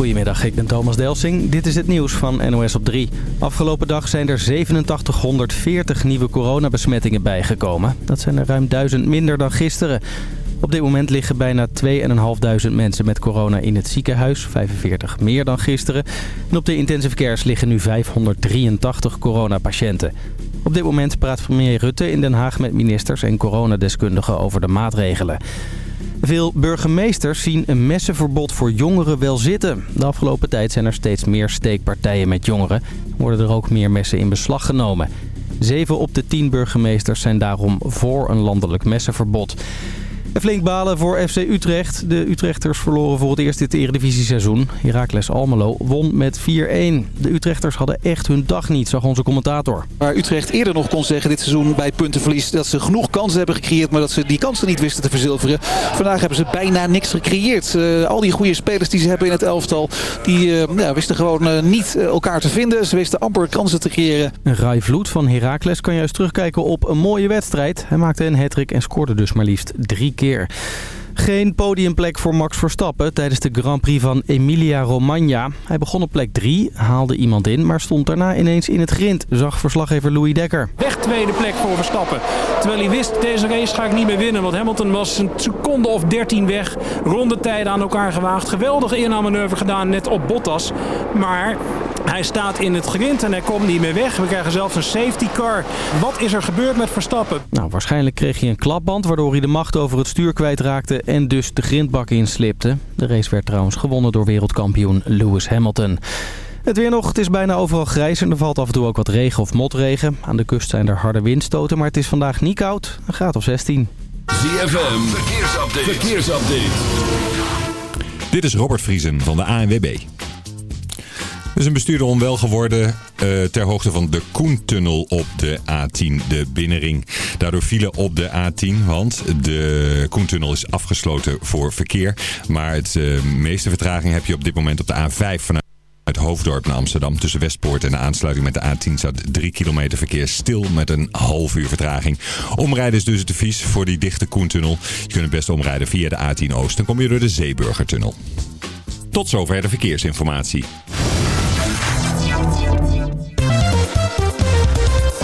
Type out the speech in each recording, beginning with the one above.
Goedemiddag, ik ben Thomas Delsing. Dit is het nieuws van NOS op 3. Afgelopen dag zijn er 8740 nieuwe coronabesmettingen bijgekomen. Dat zijn er ruim 1000 minder dan gisteren. Op dit moment liggen bijna 2.500 mensen met corona in het ziekenhuis. 45 meer dan gisteren. En op de intensive cares liggen nu 583 coronapatiënten. Op dit moment praat premier Rutte in Den Haag met ministers en coronadeskundigen over de maatregelen. Veel burgemeesters zien een messenverbod voor jongeren wel zitten. De afgelopen tijd zijn er steeds meer steekpartijen met jongeren. Worden er ook meer messen in beslag genomen. Zeven op de tien burgemeesters zijn daarom voor een landelijk messenverbod. Flink balen voor FC Utrecht. De Utrechters verloren voor het eerst dit Eredivisie-seizoen. Heracles Almelo won met 4-1. De Utrechters hadden echt hun dag niet, zag onze commentator. Waar Utrecht eerder nog kon zeggen dit seizoen bij puntenverlies... dat ze genoeg kansen hebben gecreëerd, maar dat ze die kansen niet wisten te verzilveren. Vandaag hebben ze bijna niks gecreëerd. Uh, al die goede spelers die ze hebben in het elftal... die uh, ja, wisten gewoon uh, niet elkaar te vinden. Ze wisten amper kansen te creëren. Rai Vloed van Heracles kan juist terugkijken op een mooie wedstrijd. Hij maakte een hattrick en scoorde dus maar liefst drie keer. Geen podiumplek voor Max Verstappen tijdens de Grand Prix van Emilia-Romagna. Hij begon op plek 3, haalde iemand in, maar stond daarna ineens in het grind, zag verslaggever Louis Dekker. Weg tweede plek voor Verstappen. Terwijl hij wist, deze race ga ik niet meer winnen, want Hamilton was een seconde of 13 weg. Rondetijden aan elkaar gewaagd. Geweldige inhaalmanoeuvre gedaan, net op Bottas. Maar hij staat in het grind en hij komt niet meer weg. We krijgen zelfs een safety car. Wat is er gebeurd met Verstappen? Nou, waarschijnlijk kreeg hij een klapband waardoor hij de macht over het stuur kwijtraakte en dus de grindbak inslipte. De race werd trouwens gewonnen door wereldkampioen Lewis Hamilton. Het weer nog, het is bijna overal grijs en er valt af en toe ook wat regen of motregen. Aan de kust zijn er harde windstoten, maar het is vandaag niet koud. Een graad of 16. ZFM, verkeersupdate. verkeersupdate. Dit is Robert Vriesen van de ANWB. Er is een bestuurder onwel geworden uh, ter hoogte van de Koentunnel op de A10, de binnenring. Daardoor vielen op de A10, want de Koentunnel is afgesloten voor verkeer. Maar het uh, meeste vertraging heb je op dit moment op de A5 vanuit uit Hoofddorp naar Amsterdam. Tussen Westpoort en de aansluiting met de A10 staat 3 kilometer verkeer stil met een half uur vertraging. Omrijden is dus het advies voor die dichte Koentunnel. Je kunt het beste omrijden via de A10 Oost. Dan kom je door de Zeeburgertunnel. Tot zover de verkeersinformatie.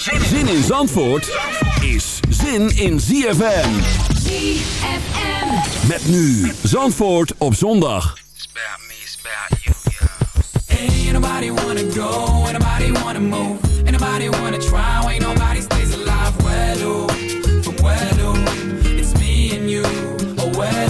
Zin in Zandvoort is zin in ZFM. ZFM. Met nu Zandvoort op zondag. Ain't nobody wanna go, ain't nobody wanna move, ain't nobody wanna try, ain't nobody stays alive. Well, oh, from well, oh, it's me and you, oh well,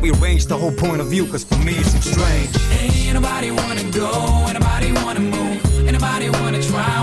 We arrange the whole point of view, cause for me it seems strange. Ain't nobody wanna go, ain't nobody wanna move, ain't nobody wanna try,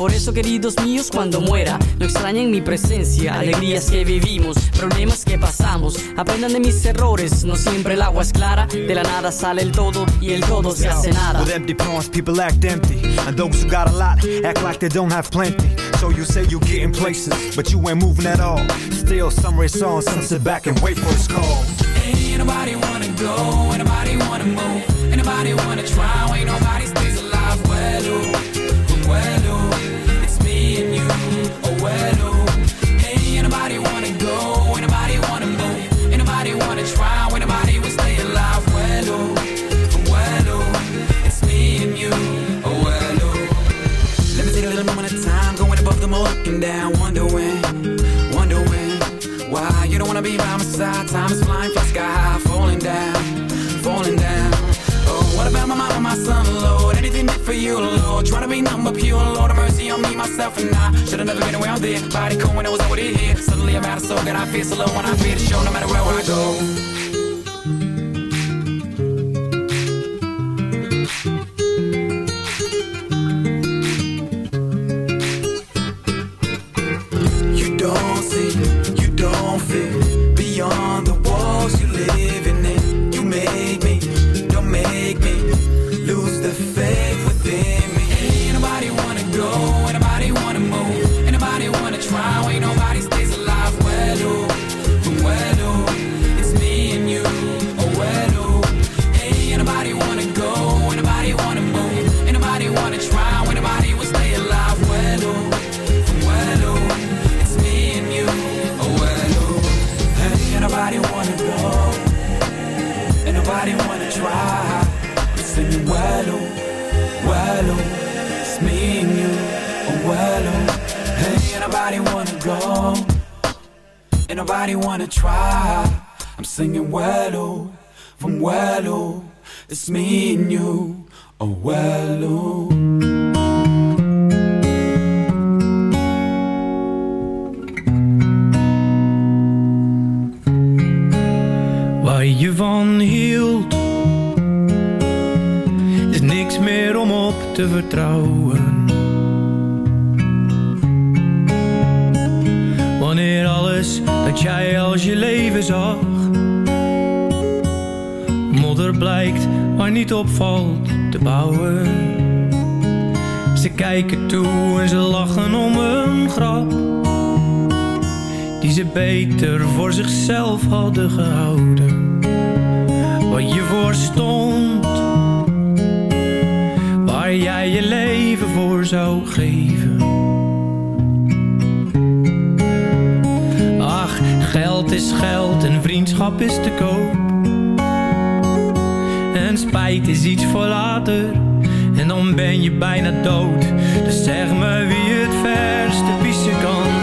Por eso, queridos míos, cuando muera, no extrañen mi presencia. Alegrías que vivimos, problemas que pasamos. Aprendan de mis errores, no siempre el agua es clara. De la nada sale el todo y el todo se hace nada. With empty palms, people act empty. And those who got a lot act like they don't have plenty. So you say you getting places, but you ain't moving at all. Still, some race on, some sit back and wait for its call. Ain't nobody wanna go, ain't nobody wanna move, ain't nobody wanna try, ain't nobody my son, Lord. Anything did for you, Lord. Trying to be number pure, Lord. Have mercy on me, myself, and I. Should've never been away out there. Body cold when I was over here. Suddenly I'm out of soul, and I feel so low when I feel the show, no matter where I go. om een grap Die ze beter voor zichzelf hadden gehouden. Wat je voor stond Waar jij je leven voor zou geven. Ach, geld is geld en vriendschap is te koop. En spijt is iets voor later dan ben je bijna dood. Dus zeg me wie het verste pissen kan.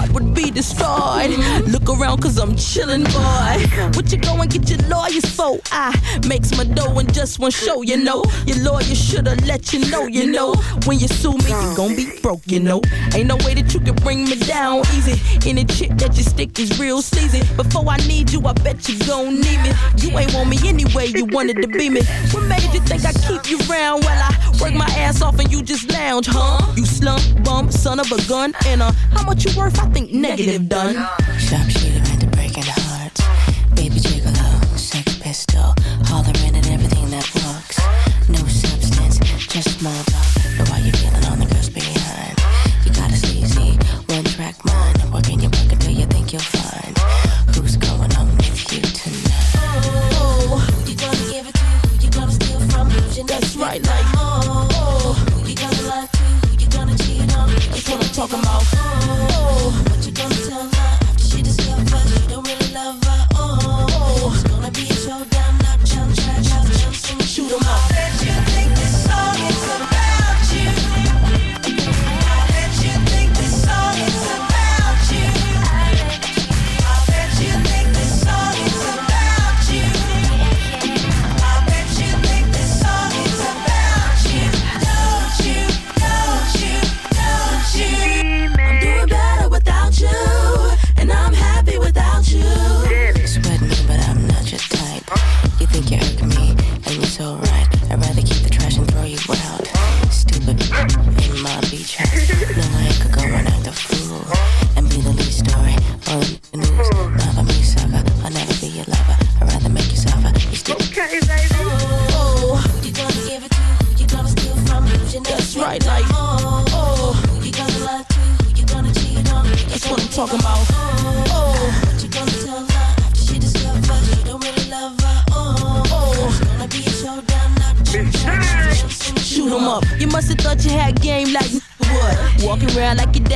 Heart would be destroyed. Mm-hmm. Look around cause I'm chillin', boy. What you go and get your lawyers for? I makes my dough in just one show, you know. Your lawyer shoulda let you know, you know. When you sue me, you gon' be broke, you know. Ain't no way that you can bring me down easy. Any chick that you stick is real season. Before I need you, I bet you gon' need me. You ain't want me anyway, you wanted to be me. What made you think I keep you round while I work my ass off and you just lounge, huh? You slump bum, son of a gun, and uh, how much you worth? I think negative done. Sharpshooter into breaking hearts. Baby gigolo, sex pistol, hollering at everything that works. No substance, just small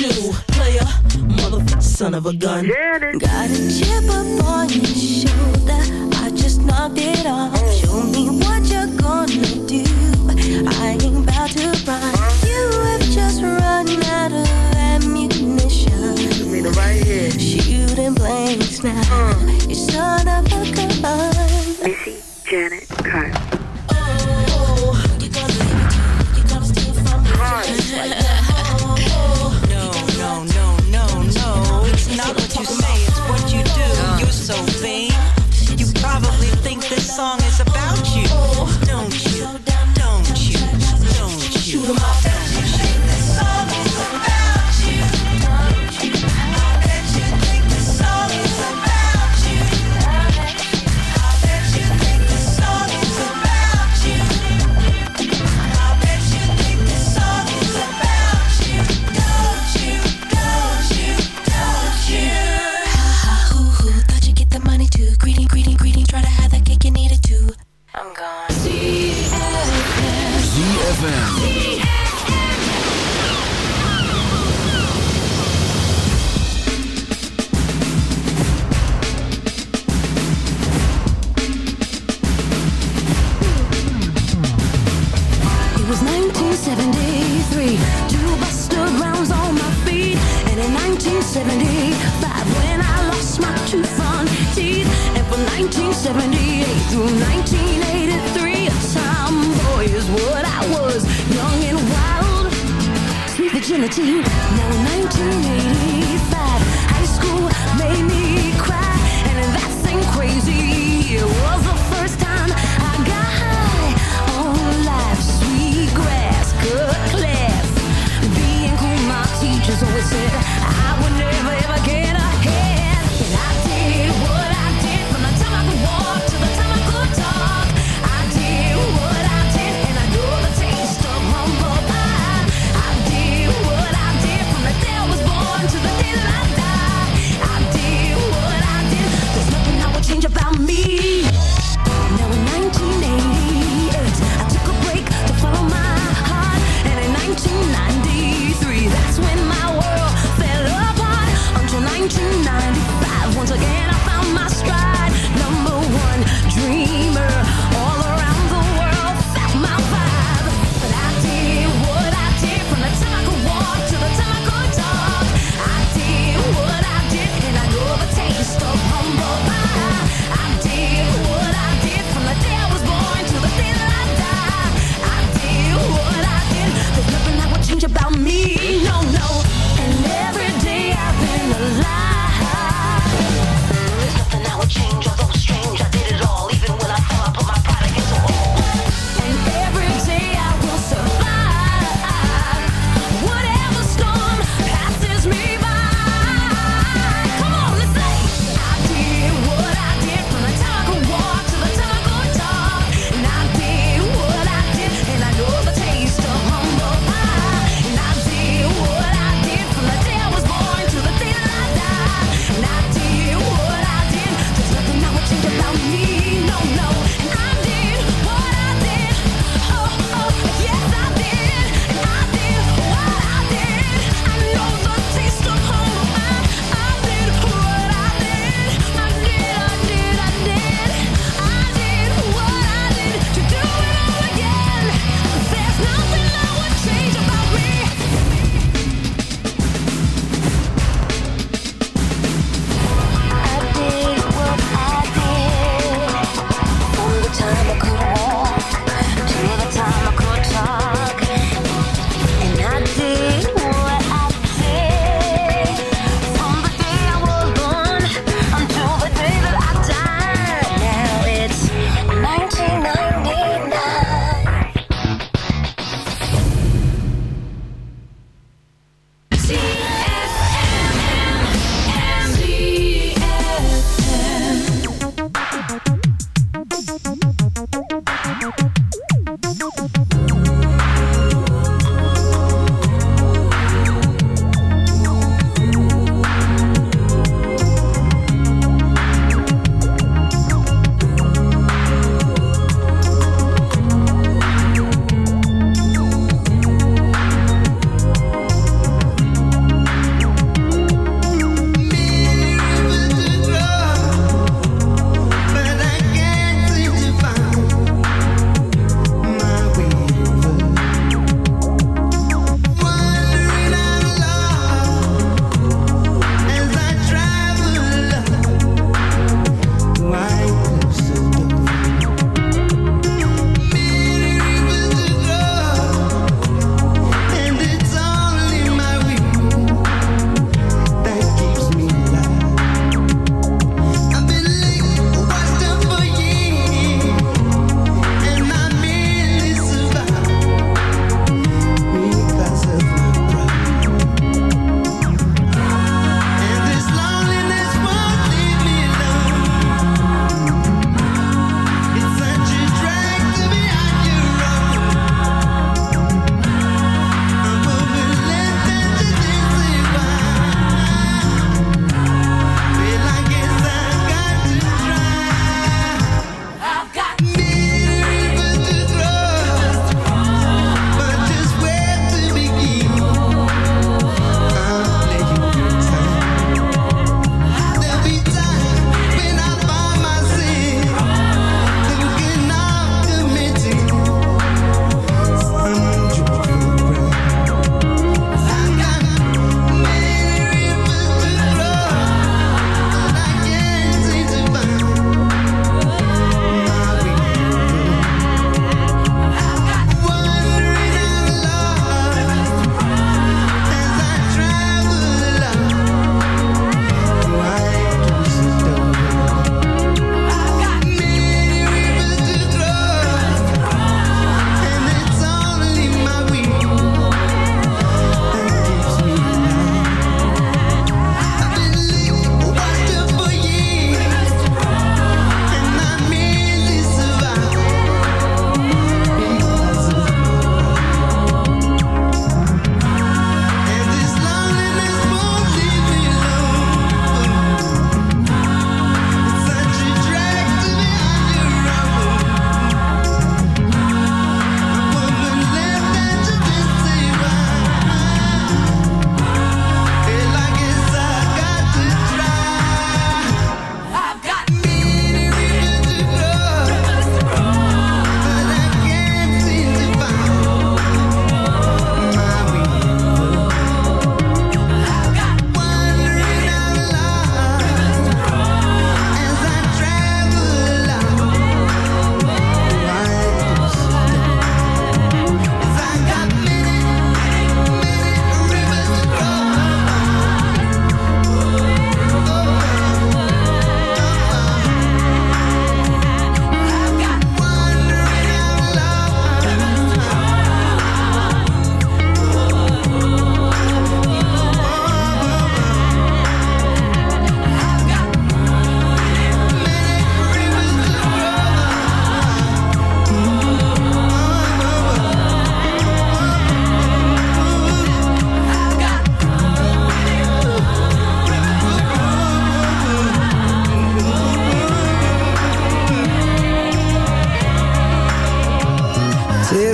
you. Player, motherfucker, son of a gun. Got a chip up on your shoulder. I just knocked it off. Show me what you're gonna do. I ain't about to run. You have just run out of ammunition. Shooting blanks now. You son of a gun. Missy Janet Carter. Oh, no, song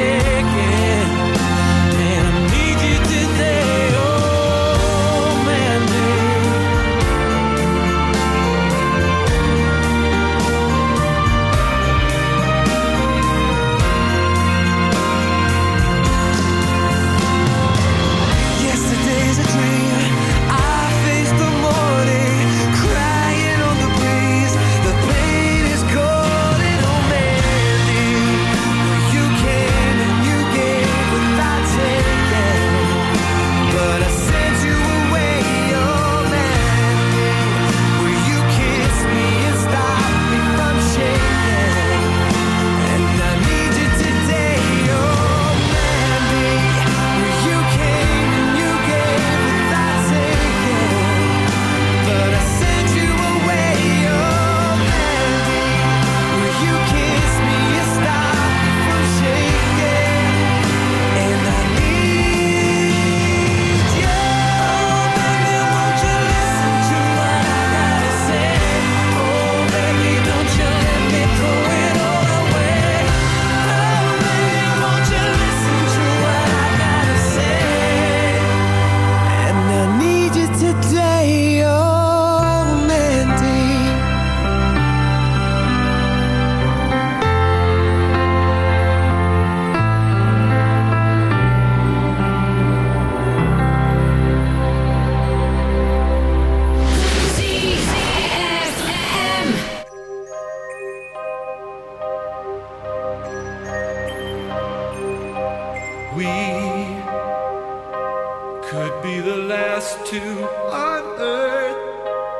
yeah.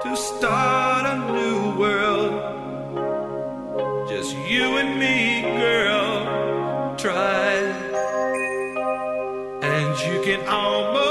to start a new world. Just you and me, girl. Try, and you can almost.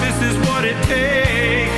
This is what it takes.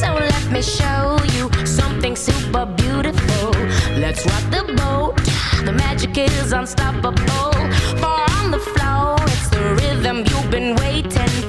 So let me show you something super beautiful. Let's rock the boat. The magic is unstoppable. For on the floor, it's the rhythm you've been waiting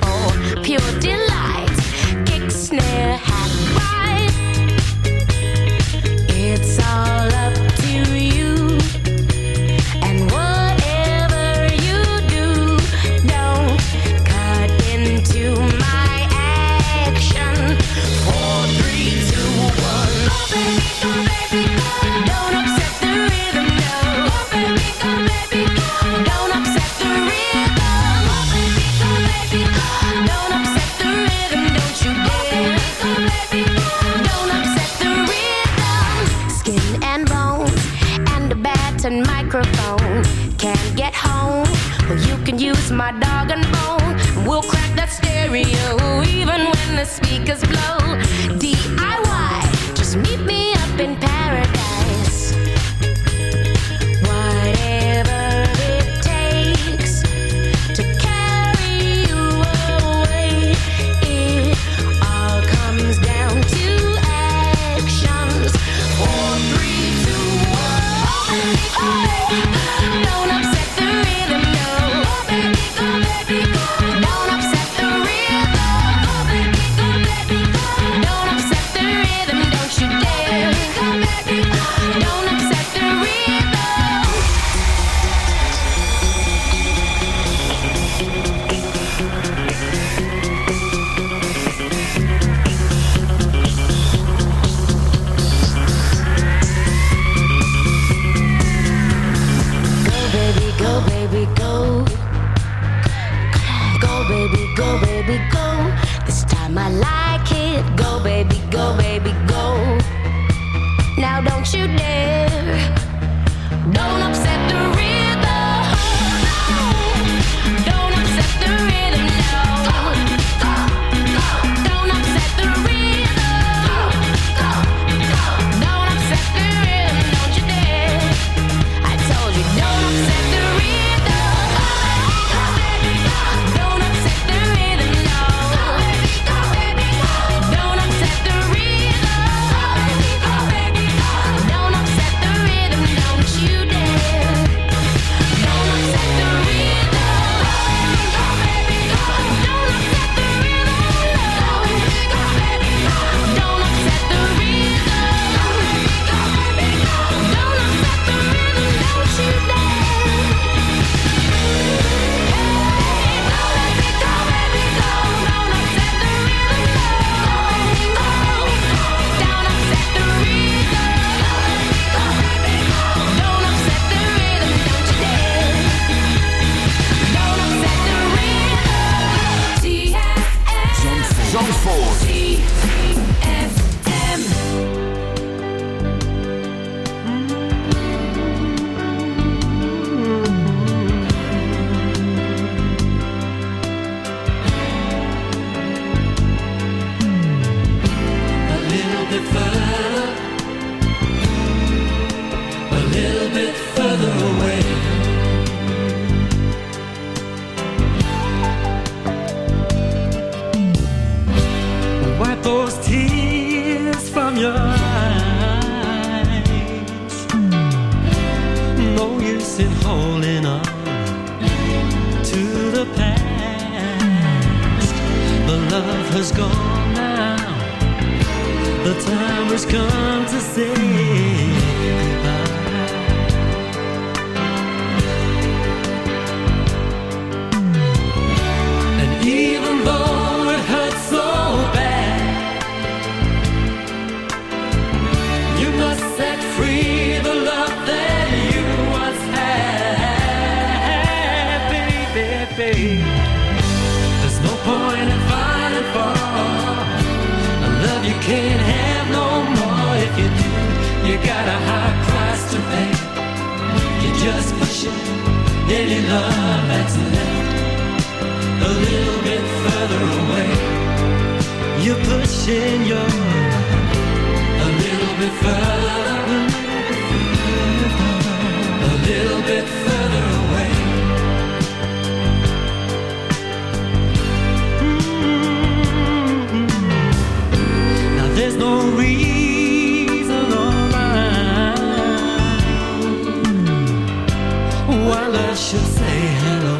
should say hello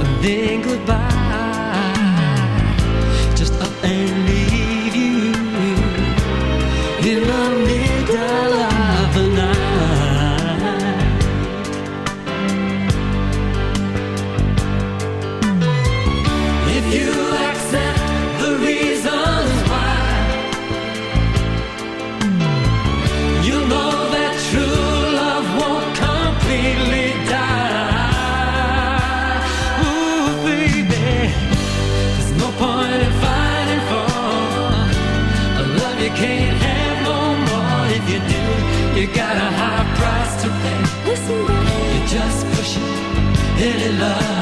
and then goodbye. Just up and love.